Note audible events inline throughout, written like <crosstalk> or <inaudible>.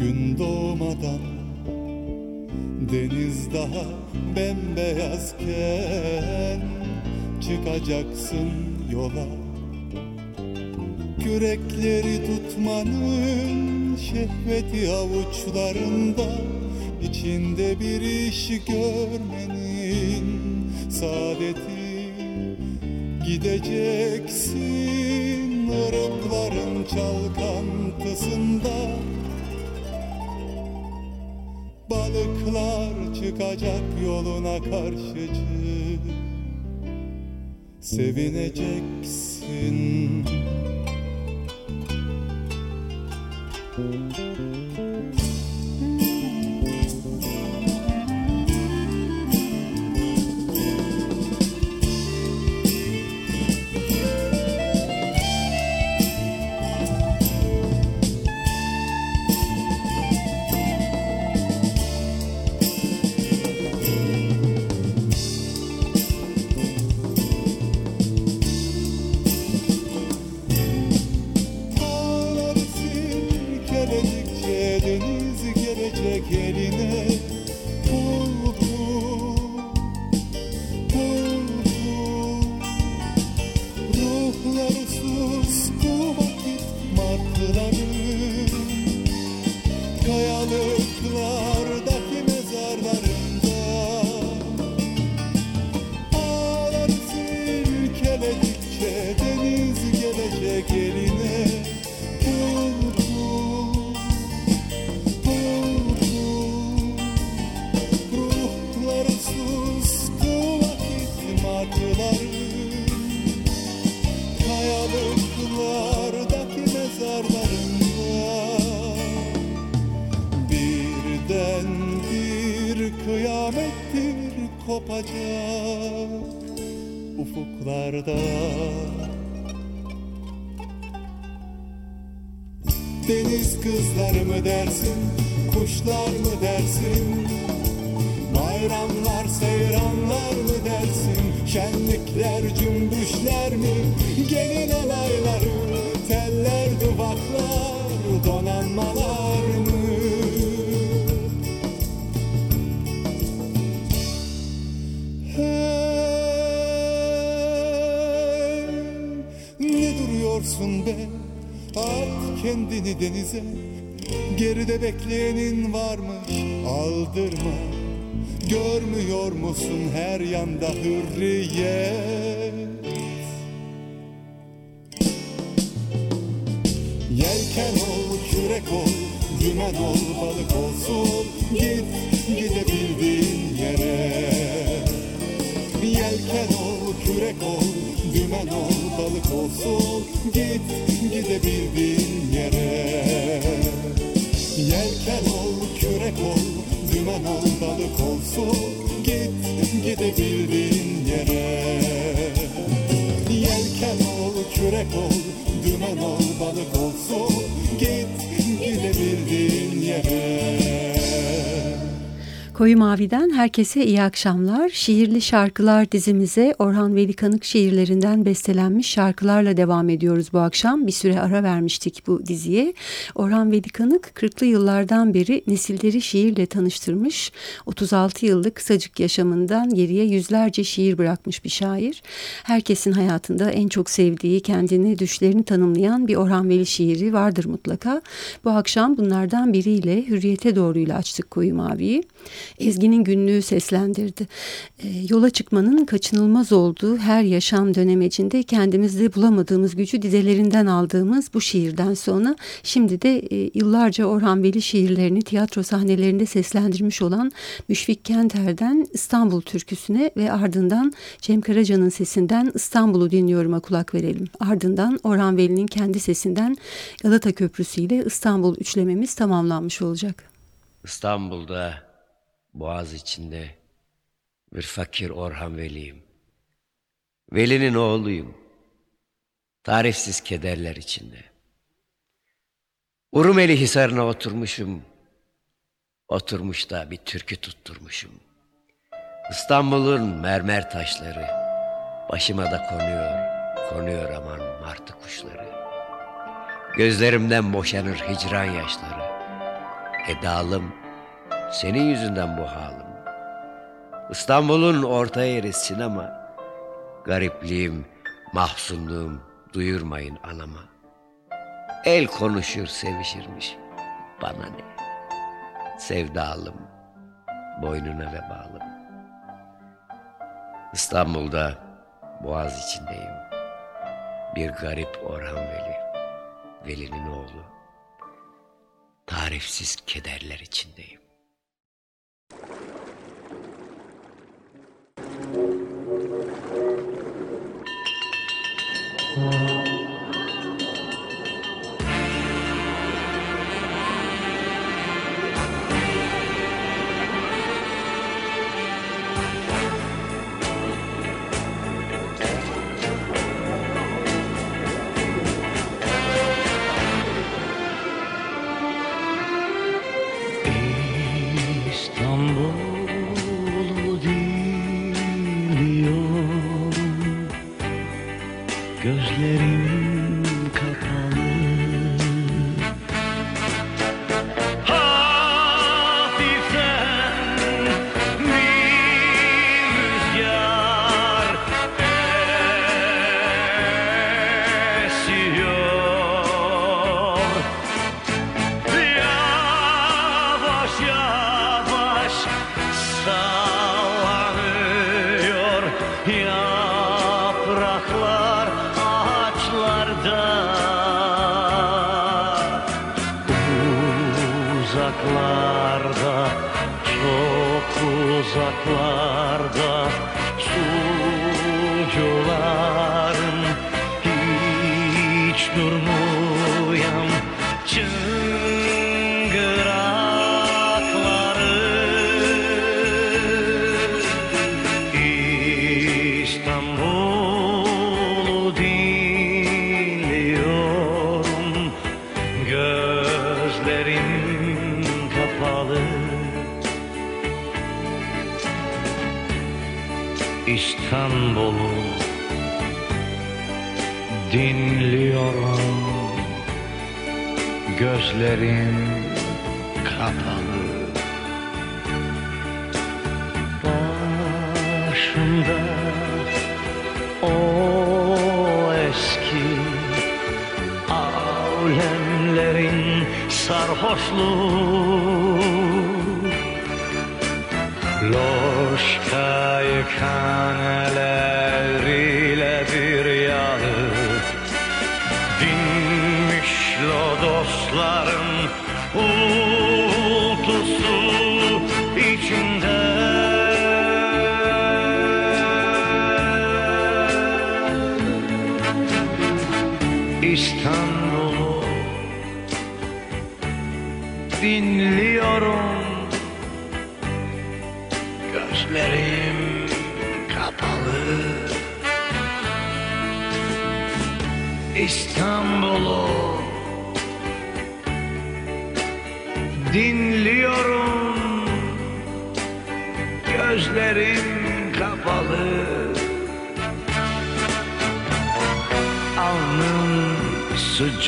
Gün doğmadan deniz daha bembeyazken çıkacaksın yola. Kürekleri tutmanın şehveti avuçlarında içinde bir iş görmenin saadeti. Gideceksin ırıkların çalkantısında çıkacak yoluna karşıcı. Sevineceksin kopacak ufuklarda. Deniz kızları mı dersin, kuşlar mı Kendini denize. Geride bekleyenin varmış, aldırma. Görmüyor musun her yanda hürriyet? Koyu Mavi'den herkese iyi akşamlar. Şiirli Şarkılar dizimize Orhan Veli Kanık şiirlerinden bestelenmiş şarkılarla devam ediyoruz bu akşam. Bir süre ara vermiştik bu diziye. Orhan Veli Kanık 40'lı yıllardan beri nesilleri şiirle tanıştırmış. 36 yıllık kısacık yaşamından geriye yüzlerce şiir bırakmış bir şair. Herkesin hayatında en çok sevdiği, kendini, düşlerini tanımlayan bir Orhan Veli şiiri vardır mutlaka. Bu akşam bunlardan biriyle Hürriyete doğruyla açtık Koyu Mavi'yi. Ezgi'nin günlüğü seslendirdi. E, yola çıkmanın kaçınılmaz olduğu her yaşam dönemecinde kendimizde bulamadığımız gücü dizelerinden aldığımız bu şiirden sonra şimdi de e, yıllarca Orhan Veli şiirlerini tiyatro sahnelerinde seslendirmiş olan Müşfik Kenter'den İstanbul türküsüne ve ardından Cem Karaca'nın sesinden İstanbul'u dinliyorum'a kulak verelim. Ardından Orhan Veli'nin kendi sesinden Galata Köprüsü ile İstanbul üçlememiz tamamlanmış olacak. İstanbul'da Boğaz içinde bir fakir Orhan Veli'yim. Veli'nin oğluyum. Tarifsiz kederler içinde. Urumeli Hisarı'na oturmuşum. Oturmuş da bir türkü tutturmuşum. İstanbul'un mermer taşları başıma da konuyor, konuyor aman martı kuşları. Gözlerimden boşanır hicran yaşları. Edalım senin yüzünden bu halim. İstanbul'un orta yeri sinema. Garipliğim, mahzunluğum duyurmayın anama. El konuşur sevişirmiş. Bana ne? Sevdalım, boynuna vebalım. İstanbul'da boğaz içindeyim. Bir garip Orhan Veli, Veli'nin oğlu. Tarifsiz kederler içindeyim. İstanbul'u dinliyorum. Gözlerim kapalı. Başımda o eski Alemlerin sarhoşluğu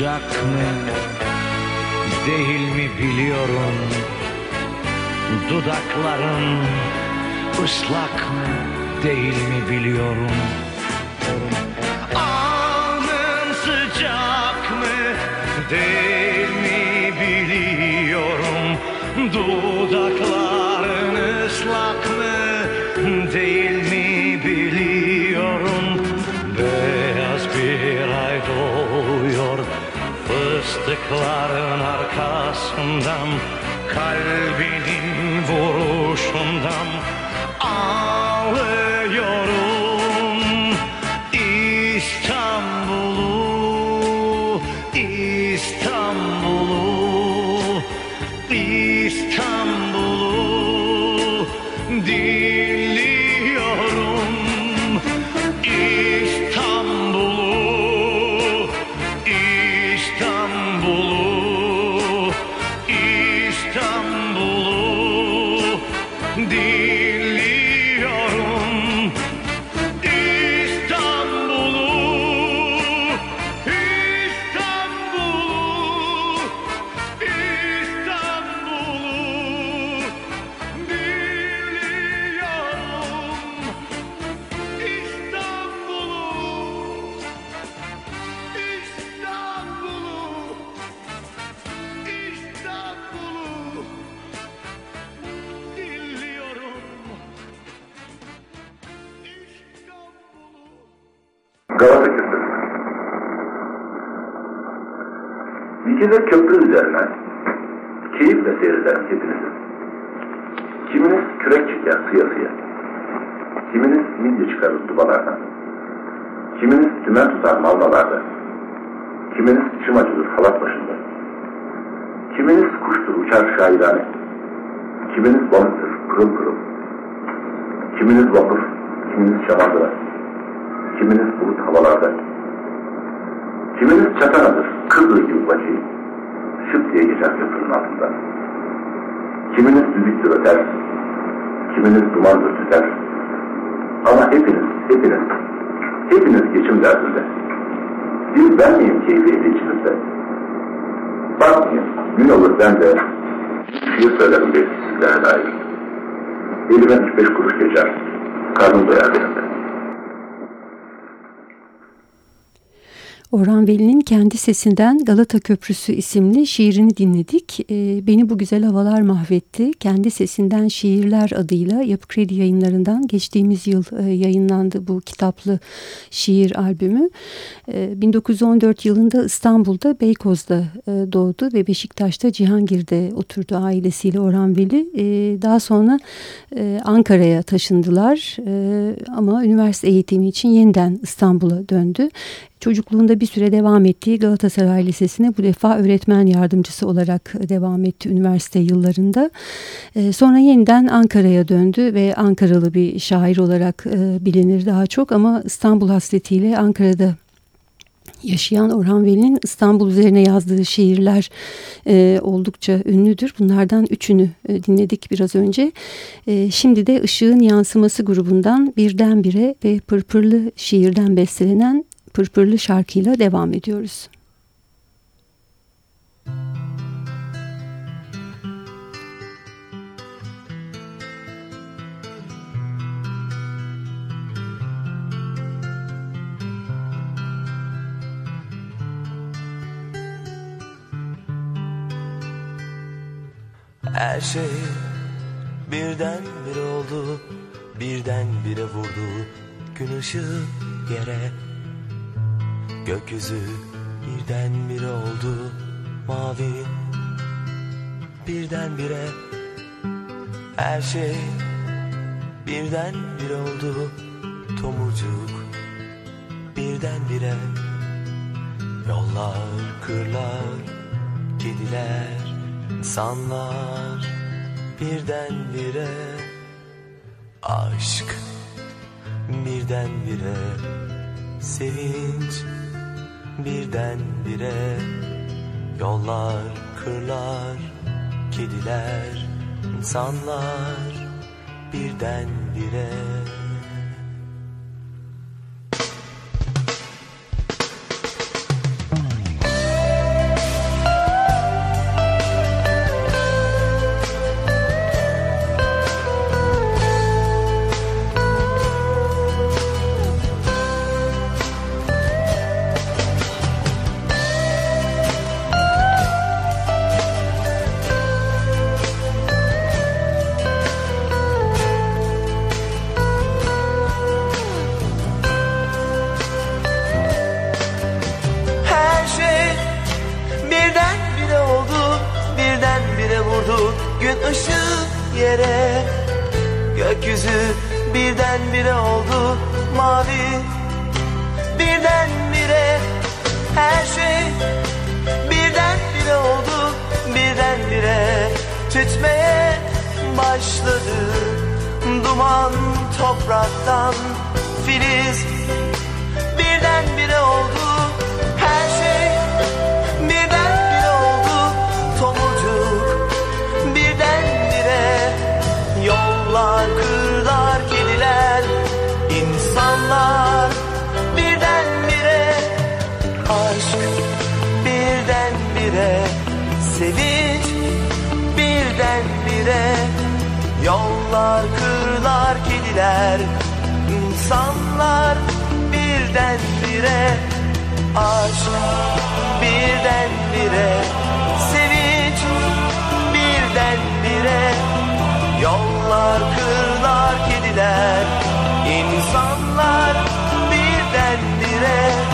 sıcak mı? Değil mi biliyorum. Dudakların ıslak mı? Değil mi biliyorum. Alnım sıcak mı? Değil mi biliyorum. Dudakların Fıstıkların arkasından Kalbinin Kiminiz kuştur uçar şairane. Kiminiz balıktır pırıl pırıl. Kiminiz vapur, kiminiz şamandıra. Kiminiz bulut havalarda. Kiminiz çatanadır, kırdığı gibi bacıyı. Şıp diye geçer köprünün altından. Kiminiz düdüktür öter, kiminiz dumandır tüter. Ama hepiniz, hepiniz, hepiniz geçim derdinde. Bir ben miyim keyfiyle içinizde? Bakmayın, gün olur ben de şiir söylerim belki sizlere dair. Elime üç beş kuruş geçer, karnım doyar benim de. Orhan Veli'nin kendi sesinden Galata Köprüsü isimli şiirini dinledik. Ee, Beni Bu Güzel Havalar Mahvetti. Kendi sesinden şiirler adıyla Yapı Kredi yayınlarından geçtiğimiz yıl e, yayınlandı bu kitaplı şiir albümü. Ee, 1914 yılında İstanbul'da Beykoz'da e, doğdu ve Beşiktaş'ta Cihangir'de oturdu ailesiyle Orhan Veli. Ee, daha sonra e, Ankara'ya taşındılar E, ama üniversite eğitimi için yeniden İstanbul'a döndü. Çocukluğunda bir süre devam ettiği Galatasaray Lisesi'ne bu defa öğretmen yardımcısı olarak devam etti üniversite yıllarında. Ee, sonra yeniden Ankara'ya döndü ve Ankaralı bir şair olarak e, bilinir daha çok ama İstanbul hasretiyle Ankara'da yaşayan Orhan Veli'nin İstanbul üzerine yazdığı şiirler e, oldukça ünlüdür. Bunlardan üçünü e, dinledik biraz önce. E, şimdi de Işığın Yansıması grubundan Birdenbire ve Pırpırlı şiirden bestelenen Pırpırlı şarkıyla devam ediyoruz. Her şey birden bir oldu Birden bire vurdu Gün ışığı yere Gökyüzü birden bire oldu Mavi. Birden bire Her şey birden bire oldu. Tomurcuk birden bire Yollar, kırlar, kediler İnsanlar birdenbire. Aşk birdenbire sevinç birdenbire. Yollar, kırlar, kediler, insanlar birdenbire. Her birdenbire oldu mavi. Birdenbire her şey. Birdenbire oldu Birdenbire tütmeye başladı. Duman topraktan filiz. Birdenbire oldu insanlar birdenbire aşk birdenbire sevinç birdenbire yollar kırlar kediler insanlar birdenbire aşk birdenbire sevinç birdenbire yollar kırlar kediler insanlar birdenbire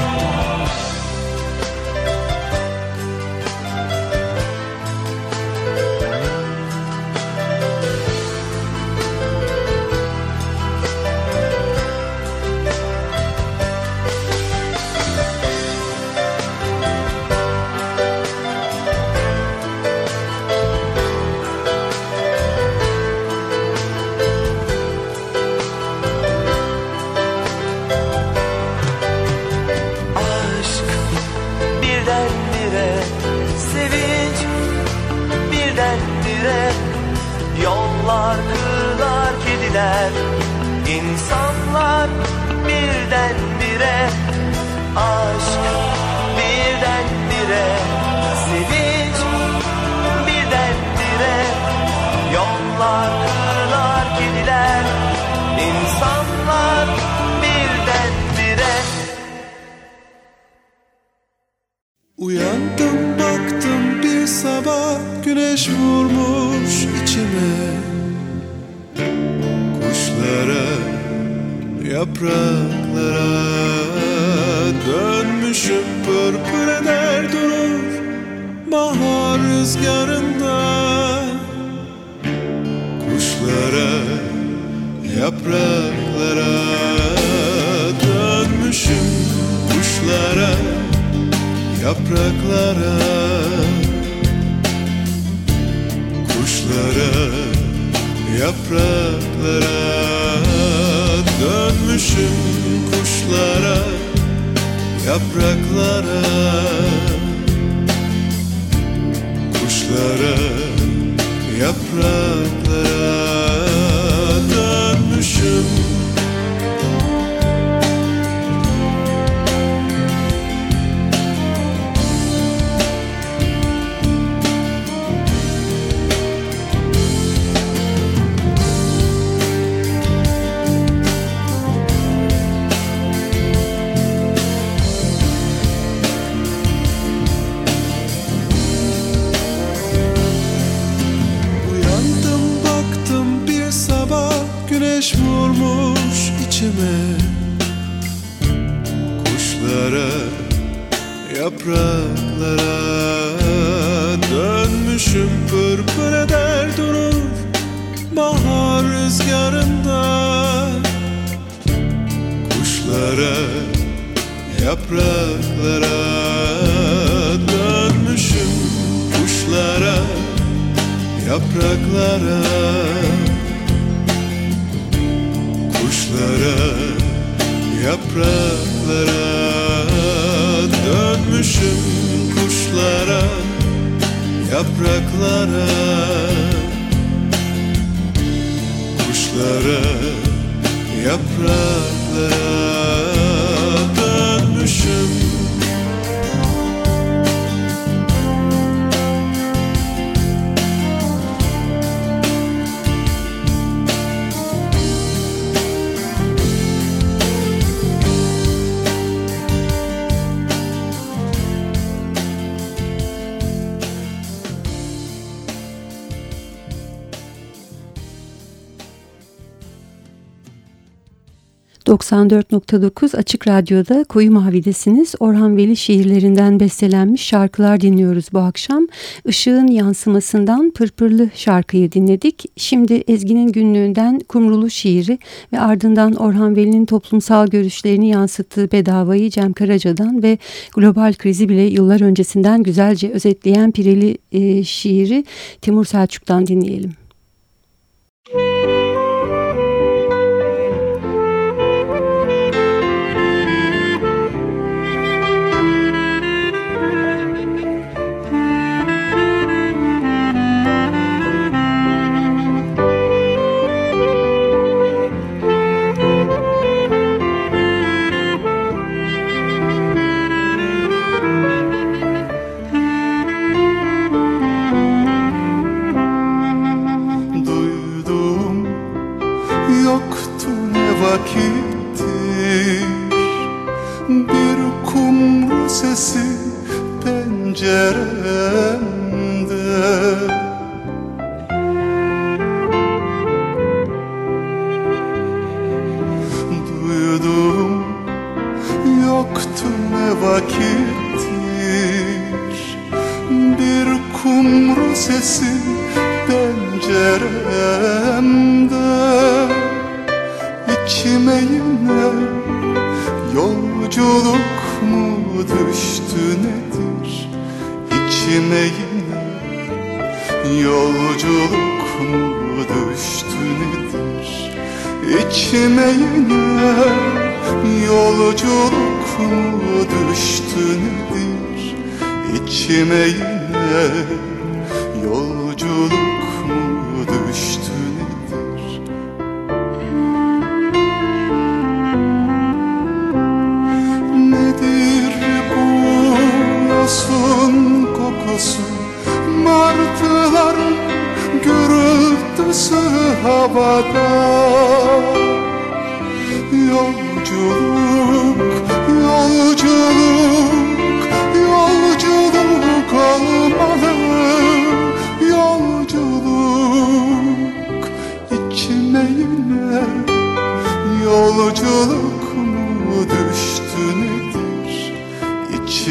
yollar kırlar kediler. İnsanlar yapraklara dönmüşüm pırpır eder durur Bahar rüzgarında. Kuşlara, yapraklara dönmüşüm kuşlara yapraklara. Kuşlara, yapraklara Dönmüşüm kuşlara, yapraklara. Kuşlara, yapraklara yapraklara dönmüşüm pırpır eder durur Bahar rüzgarında. Kuşlara, yapraklara dönmüşüm kuşlara yapraklara. Kuşlara, yapraklara Dönmüşüm kuşlara Yapraklara. Kuşlara Yapraklara. Dönmüşüm ...94.9 Açık Radyo'da Koyu Mavi'desiniz. Orhan Veli şiirlerinden bestelenmiş şarkılar dinliyoruz bu akşam. Işığın yansımasından Pırpırlı şarkıyı dinledik. Şimdi Ezgi'nin günlüğünden Kumrulu şiiri... ...ve ardından Orhan Veli'nin toplumsal görüşlerini yansıttığı Bedavayı Cem Karaca'dan... ...ve global krizi bile yıllar öncesinden güzelce özetleyen Pireli e, şiiri... ...Timur Selçuk'tan dinleyelim. Duydum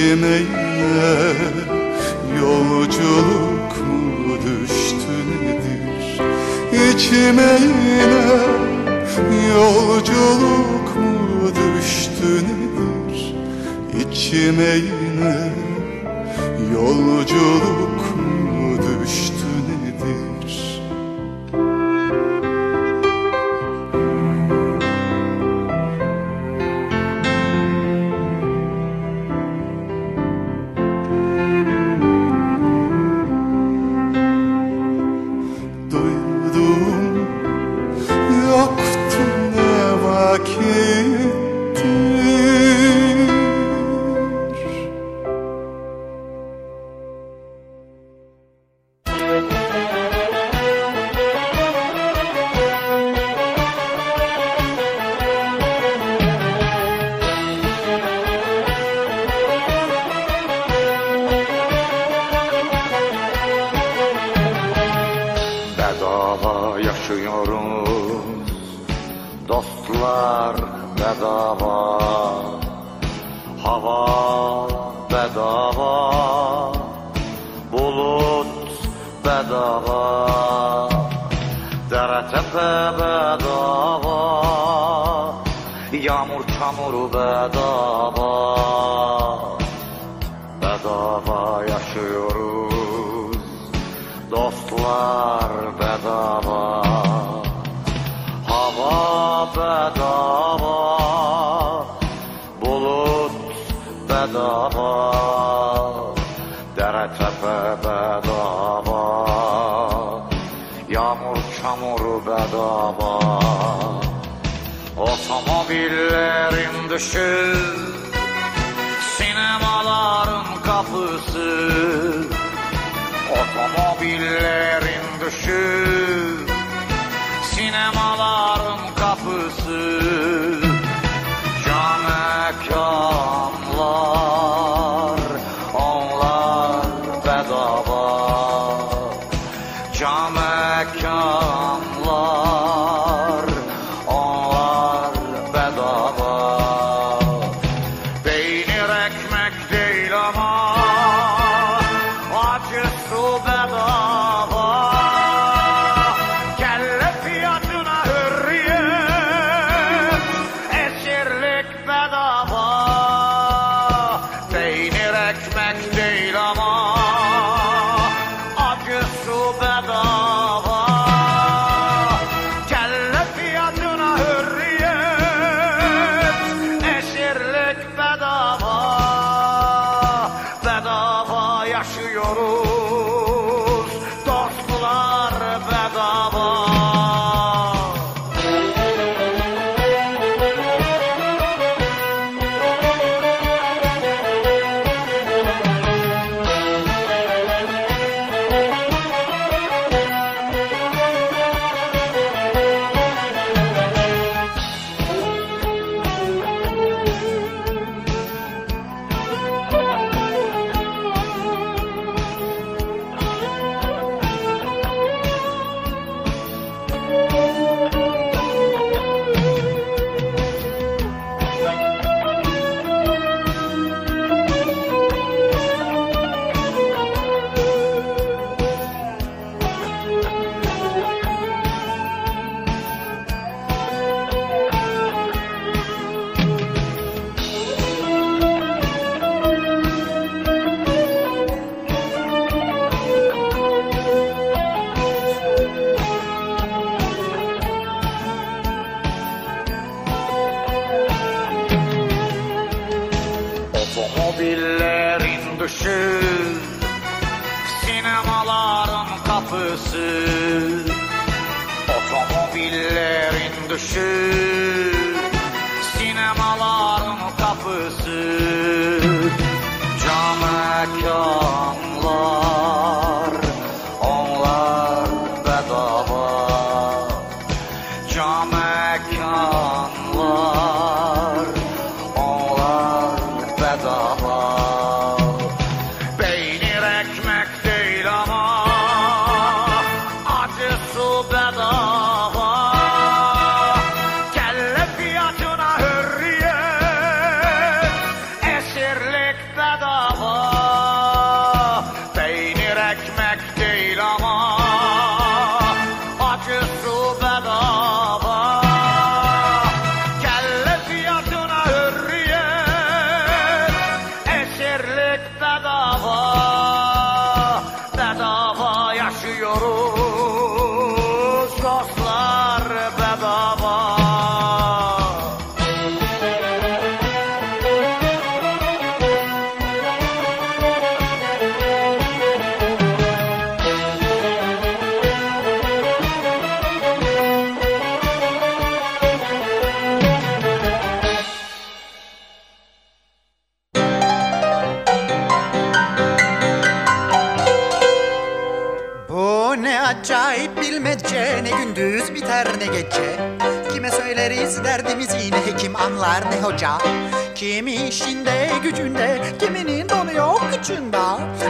Yine Yolculuk mu düştü nedir? İçime yine Yolculuk mu düştü nedir? İçime yine Yolculuk Shoes. Hoca Kimi işinde gücünde Kiminin donu yok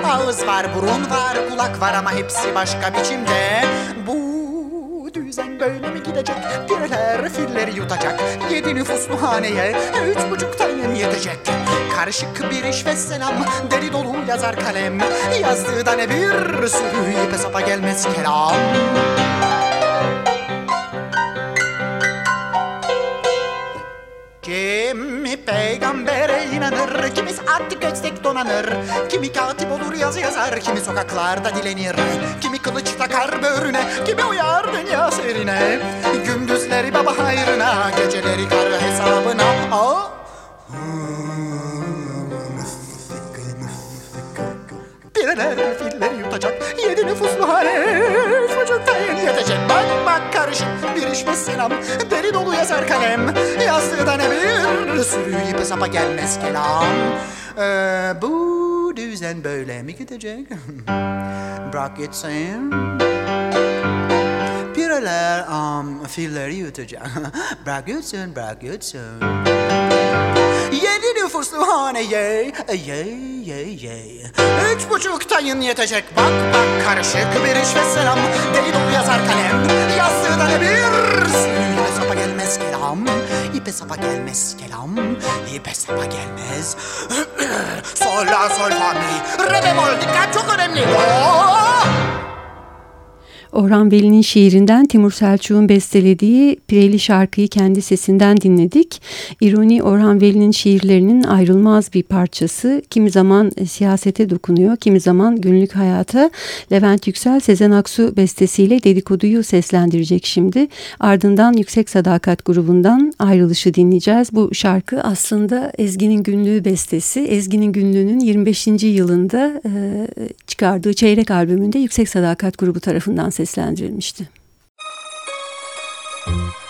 Ağız var burun var kulak var Ama hepsi başka biçimde. Bu düzen böyle mi gidecek? Pireler filleri yutacak. Yedi nüfuslu haneye Üç buçuk tane yetecek. Karışık bir iş ve selam Deri dolu yazar kalem. Yazdığı da ne bir sürü ipe sapa gelmez kelam artık göksek donanır. Kimi katip olur yazı yazar Kimi sokaklarda dilenir. Kimi kılıç takar böğrüne Kimi uyar dünya serine. Gündüzleri baba hayrına Geceleri kar hesabına. Aa! Neler filler yutacak Yedi nüfuslu hane Çocukta yeni yetecek Bak bak karışık bir iş selam. Deli dolu yazar kalem Yazdığı da ne bir sürü ipe sapa gelmez kelam ee, Bu düzen böyle mi gidecek? <laughs> Bırak gitsin. Pireler um, filleri yutacak. <laughs> Bırak gitsin bırak gitsin. Yedi nüfuslu haneye Ye ye ye Üç buçuk tayın yetecek. Bak bak karışık bir iş ve selam. Deli dolu yazar kalem. Yazdığı da ne bir gelmez kelam İpe sapa gelmez kelam İpe sapa gelmez <coughs> Sol la sol fa mi Re bemol dikkat çok önemli Oh! Orhan Veli'nin şiirinden Timur Selçuk'un bestelediği Pireli şarkıyı kendi sesinden dinledik. İroni Orhan Veli'nin şiirlerinin ayrılmaz bir parçası. Kimi zaman siyasete dokunuyor, kimi zaman günlük hayata. Levent Yüksel, Sezen Aksu bestesiyle dedikoduyu seslendirecek şimdi. Ardından Yüksek Sadakat grubundan ayrılışı dinleyeceğiz. Bu şarkı aslında Ezgi'nin günlüğü bestesi. Ezgi'nin günlüğünün 25. yılında e, çıkardığı çeyrek albümünde Yüksek Sadakat grubu tarafından seslendirilmişti. Kim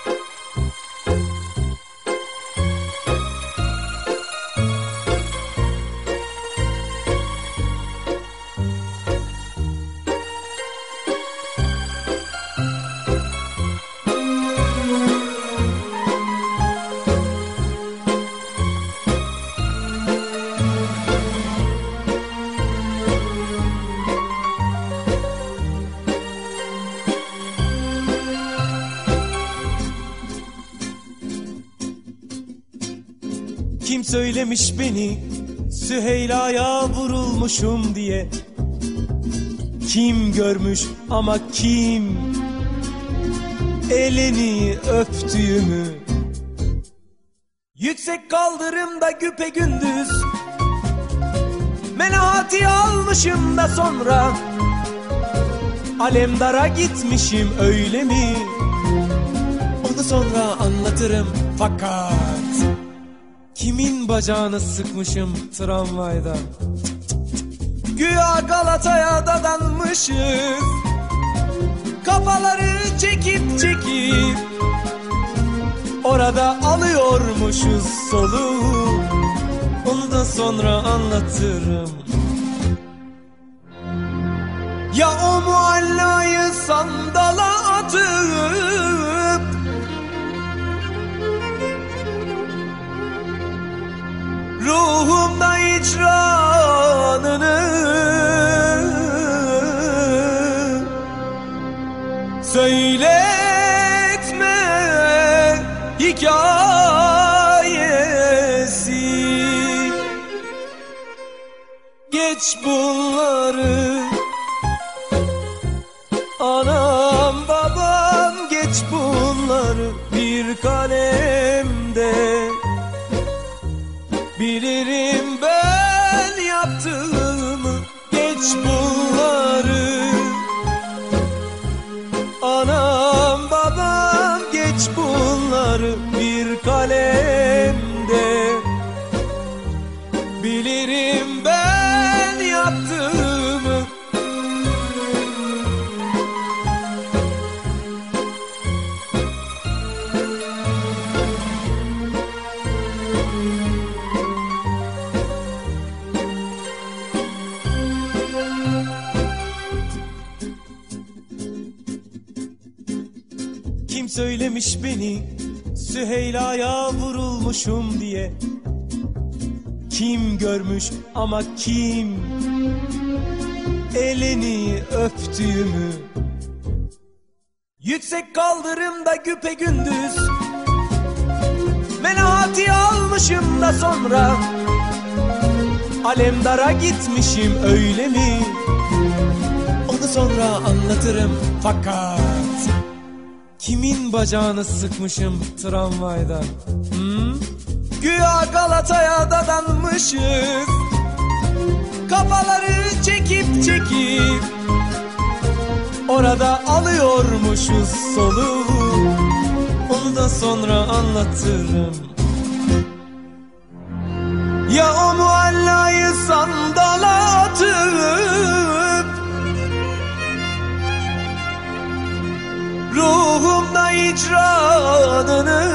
söylemiş beni Süheyla'ya vurulmuşum diye. Kim görmüş ama kim? Elini öptüğümü. Yüksek kaldırımda güpe gündüz. Menahati almışım da sonra. Alemdara gitmişim öyle mi? Onu sonra anlatırım fakat Kimin bacağını sıkmışım tramvayda? Güya Galata'ya dadanmışız Kafaları çekip çekip Orada alıyormuşuz soluğu Onu da sonra anlatırım. Ya o muallayı sandala atıp Ruhumda icranını Söyletme hikayesi. Geç bunları. Anam babam geç bunları. Bir kalemde Bilirim ben yaptığımı. Geç bunları söylemiş beni Süheyla'ya vurulmuşum diye. Kim görmüş ama kim? Elini öptüğümü. Yüksek kaldırımda güpe gündüz. Menahati almışım da sonra. Alemdara gitmişim öyle mi? Onu sonra anlatırım fakat Kimin bacağını sıkmışım tramvayda? Hmm? Güya Galata'ya dadanmışız Kafaları çekip çekip Orada alıyormuşuz soluğu Onu da sonra anlatırım Ya o muallayı sandala atıp hicranını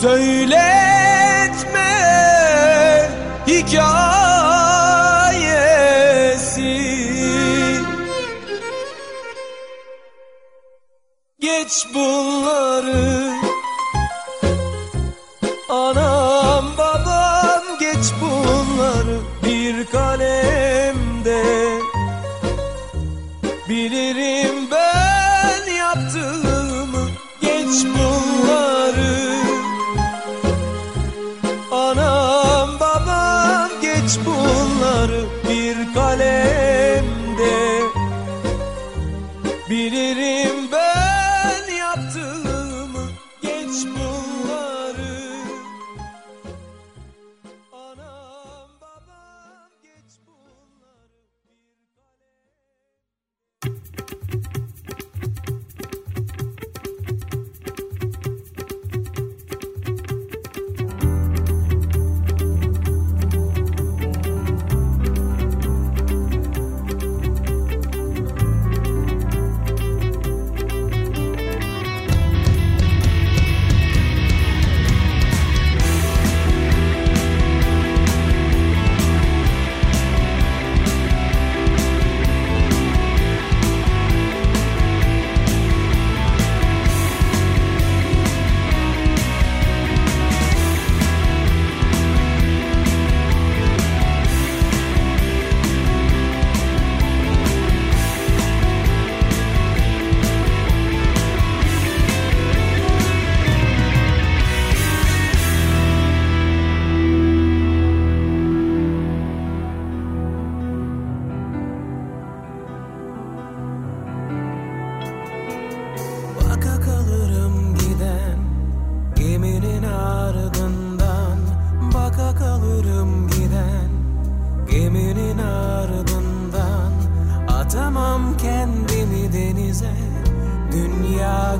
Söyletme hikayesi. Geç bunları Bilirim ben yaptığımı geç bunları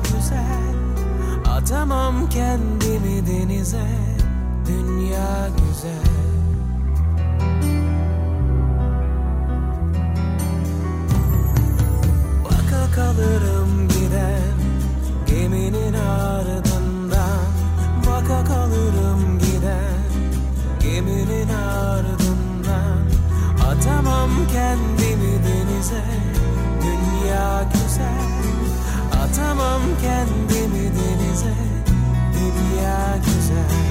güzel. Atamam kendimi denize. Dünya güzel. Baka kalırım giden geminin ardından. Baka kalırım giden geminin ardından. Atamam kendimi denize. Dünya güzel Atamam kendimi denize. Dünya güzel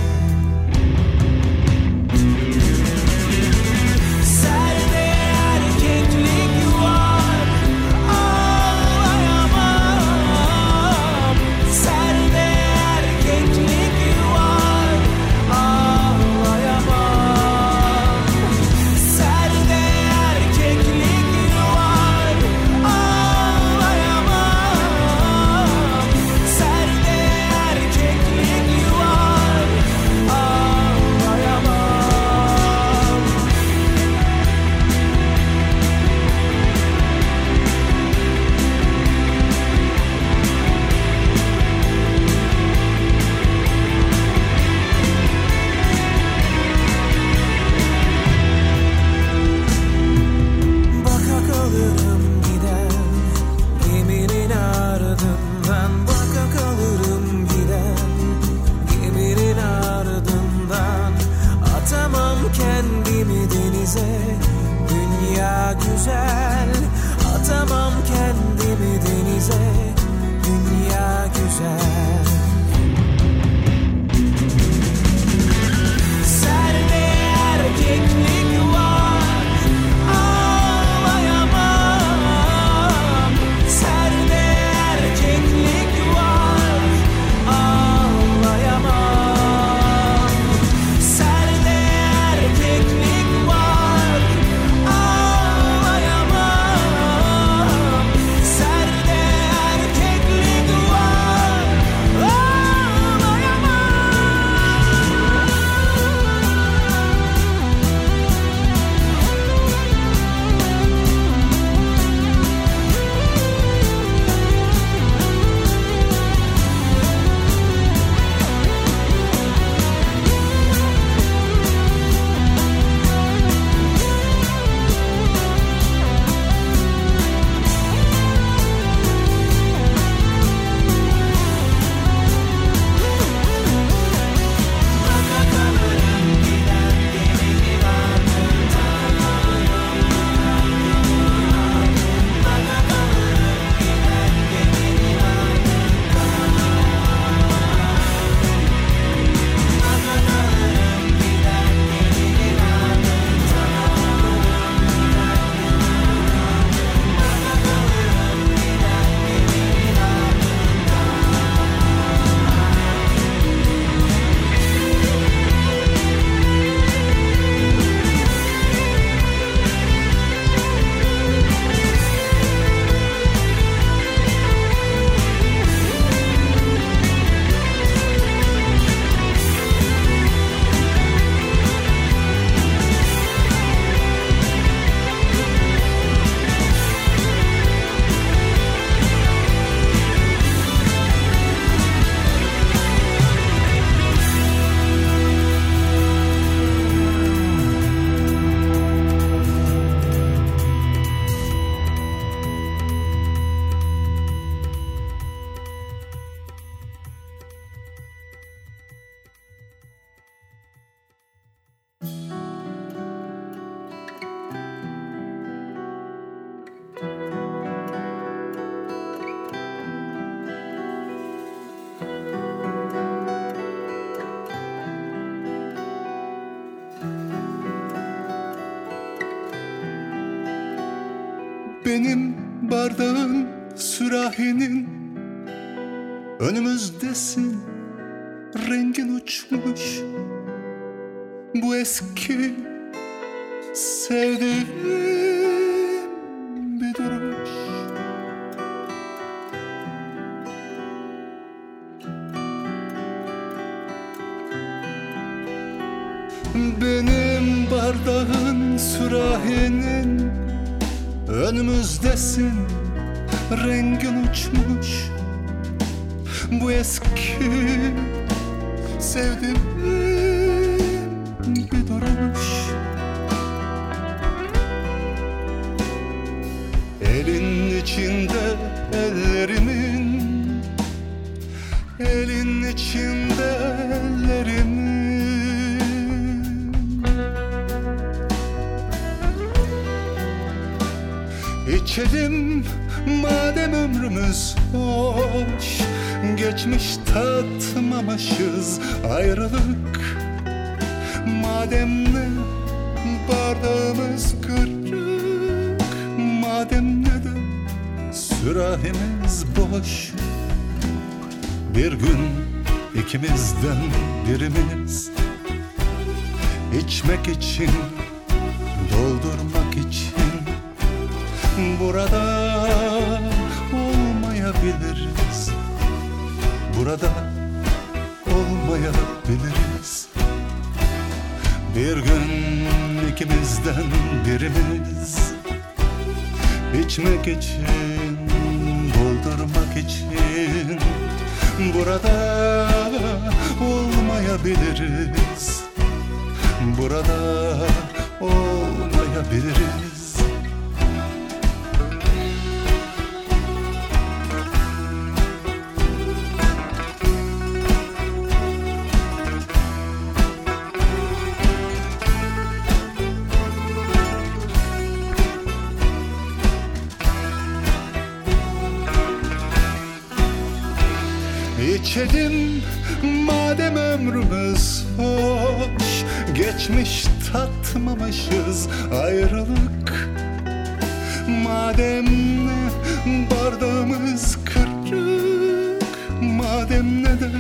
sürahinin Önümüzdesin. Rengin uçmuş. Bu eski Sevdiğim bir duruş Benim bardağın sürahinin Önümüzdesin Rengin uçmuş. Bu eski Sevdiğim bir duruş Elin içinde ellerimin Elin içinde İçelim madem ömrümüz hoş. Geçmiş tatmamışız ayrılık. Madem ne bardağımız kırık. Madem ne de sürahimiz boş? Bir gün ikimizden birimiz içmek için, doldurmak için Burada olmayabiliriz. Burada olmayabiliriz. Bir gün ikimizden birimiz. İçmek için, doldurmak için Burada olmayabiliriz. Burada olmayabiliriz Geçmiş tatmamışız ayrılık. Madem bardağımız kırık Madem ne de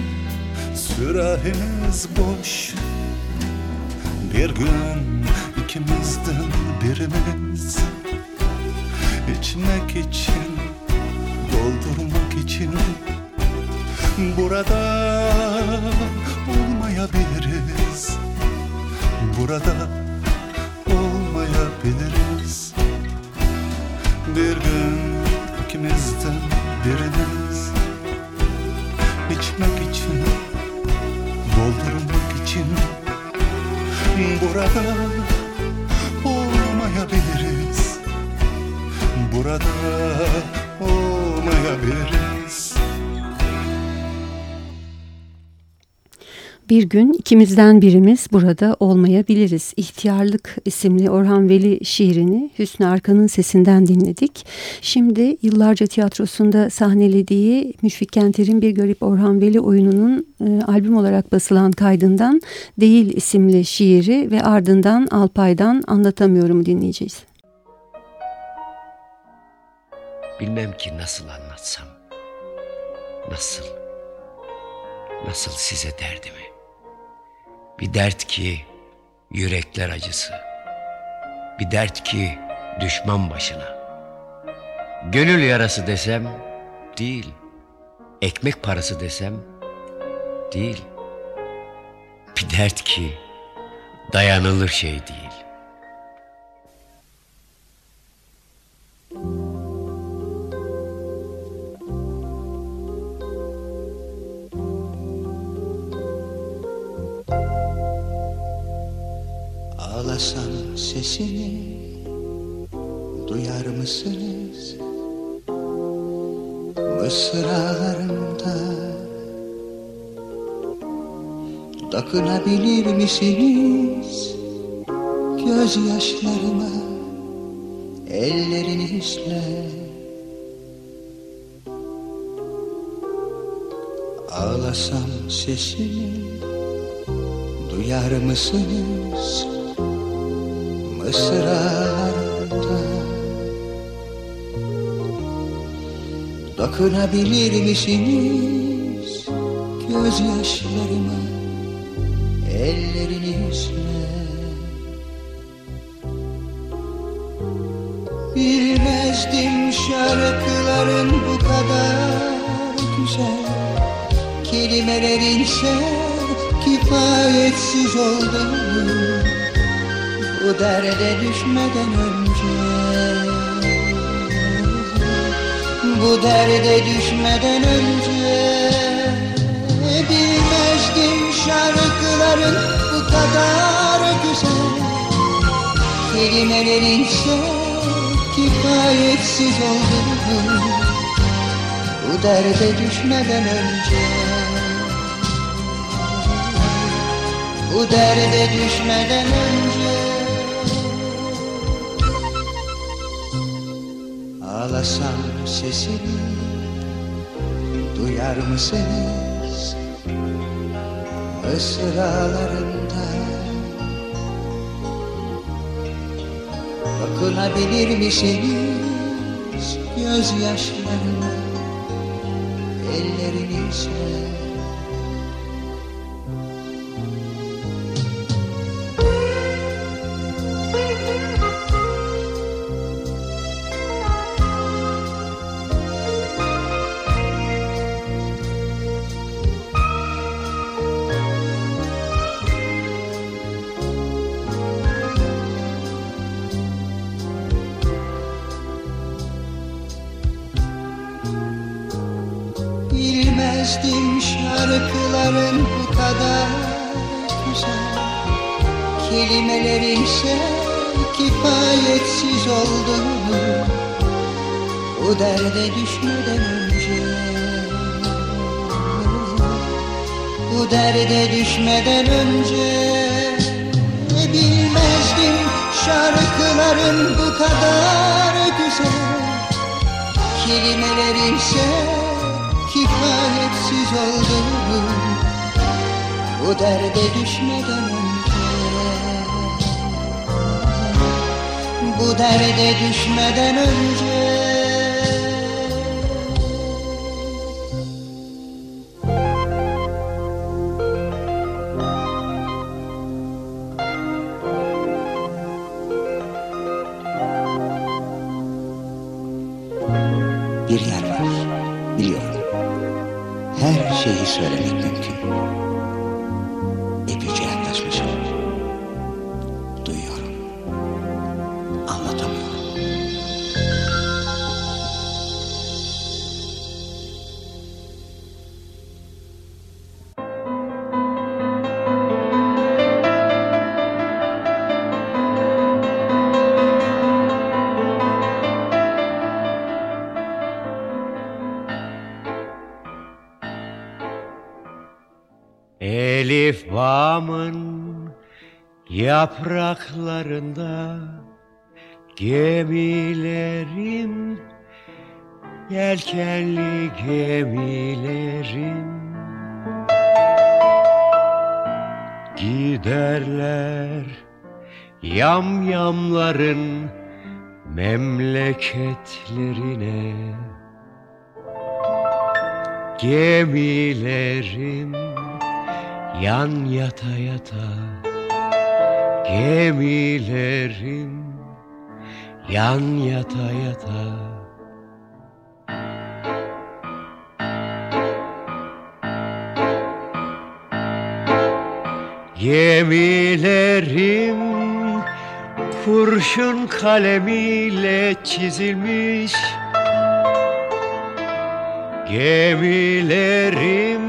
sürahimiz boş. Bir gün ikimizden birimiz içmek için, doldurmak için Burada Burada olmayabiliriz. Bir gün Bir gün ikimizden birimiz burada olmayabiliriz. İhtiyarlık isimli Orhan Veli şiirini Hüsnü Arkan'ın sesinden dinledik. Şimdi yıllarca tiyatrosunda sahnelediği Müşfik Kenter'in Bir Garip Orhan Veli oyununun e, albüm olarak basılan kaydından Değil isimli şiiri ve ardından Alpay'dan Anlatamıyorum'u dinleyeceğiz. Bilmem ki nasıl anlatsam. Nasıl? Nasıl size derdimi? Bir dert ki yürekler acısı. Bir dert ki düşman başına. Gönül yarası desem değil. Ekmek parası desem değil. Bir dert ki dayanılır şey değil. Ağlasam sesini duyar mısınız? Mısralarımda Dokunabilir misiniz? Gözyaşlarıma ellerinizle Ağlasam sesini duyar mısınız mısralarımda Dokunabilir misiniz gözyaşlarıma ellerinizle. Bilmezdim şarkıların bu kadar güzel Kelimelerin ise kifayetsiz olduğunu Bu derde düşmeden önce. Bu derde düşmeden önce Bilmezdim şarkıların bu kadar güzel. Kelimelerin ise kifayetsiz olduğunu Bu derde düşmeden önce. Bu derde düşmeden önce Ağlasam sesini Duyar mısınız? Mısralarında Dokunabilir misiniz? Gözyaşlarına Ellerinizle Bilmezdim derde düşmeden önce. Bu derde düşmeden önce. Bilmezdim şarkıların bu kadar güzel. Kelimelerin ise kifayetsiz olduğunu. Bu derde düşmeden önce. Bu derde düşmeden önce yapraklarında Gemilerim, yelkenli gemilerim. Giderler yamyamların memleketlerine. Gemilerim yan yata yata Gemilerim yan yata yata. Gemilerim kurşun kalemiyle çizilmiş. Gemilerim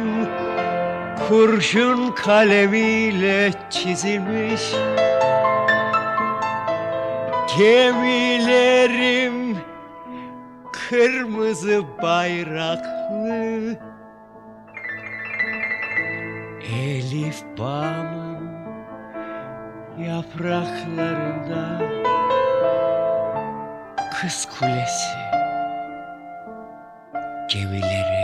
kurşun kalemiyle çizilmiş Gemilerim kırmızı bayraklı. Elif bağımın yapraklarında Kız kulesi. Gemilerim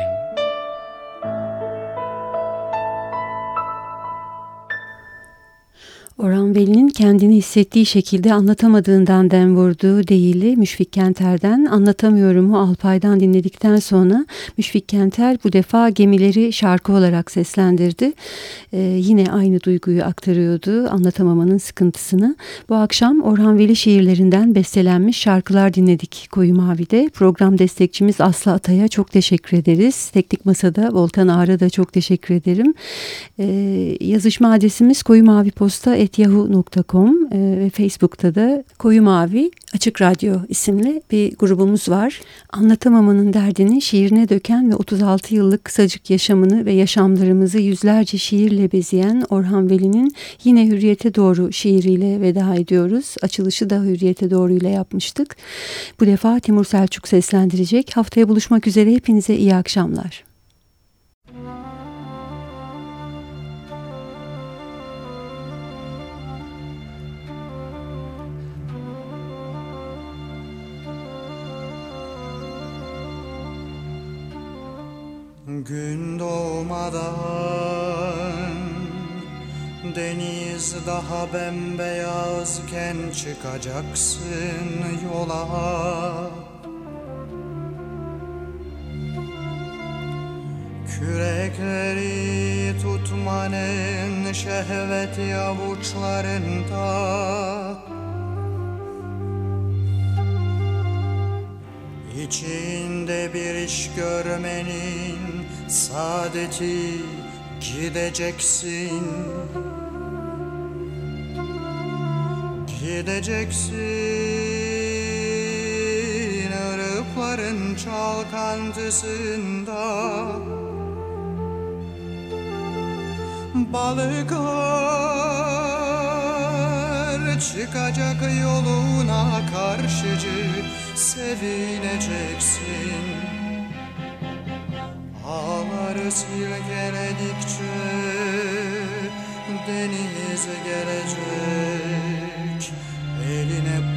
Orhan Veli'nin kendini hissettiği şekilde anlatamadığından dem vurduğu değili Müşfik Kenter'den Anlatamıyorum'u Alpay'dan dinledikten sonra Müşfik Kenter bu defa gemileri şarkı olarak seslendirdi. Ee, yine aynı duyguyu aktarıyordu anlatamamanın sıkıntısını. Bu akşam Orhan Veli şiirlerinden bestelenmiş şarkılar dinledik Koyu Mavi'de. Program destekçimiz Aslı Atay'a çok teşekkür ederiz. Teknik Masa'da Volkan Ağar'a da çok teşekkür ederim. Ee, yazışma adresimiz koyumaviposta.yahoo.com e, ve Facebook'ta da Koyu Mavi Açık Radyo isimli bir grubumuz var. Anlatamamanın derdini şiirine döken ve 36 yıllık kısacık yaşamını ve yaşamlarımızı yüzlerce şiirle bezeyen Orhan Veli'nin yine Hürriyete Doğru şiiriyle veda ediyoruz. Açılışı da Hürriyete Doğru ile yapmıştık. Bu defa Timur Selçuk seslendirecek. Haftaya buluşmak üzere hepinize iyi akşamlar. Gün doğmadan Deniz daha bembeyazken çıkacaksın yola. Kürekleri tutmanın şehvet yavuçlarında İçinde bir iş görmenin saadeti gideceksin. Gideceksin ırıkların çalkantısında. Balıklar çıkacak yoluna karşıcı sevineceksin Ağları silkeledikçe deniz gelecek. Eline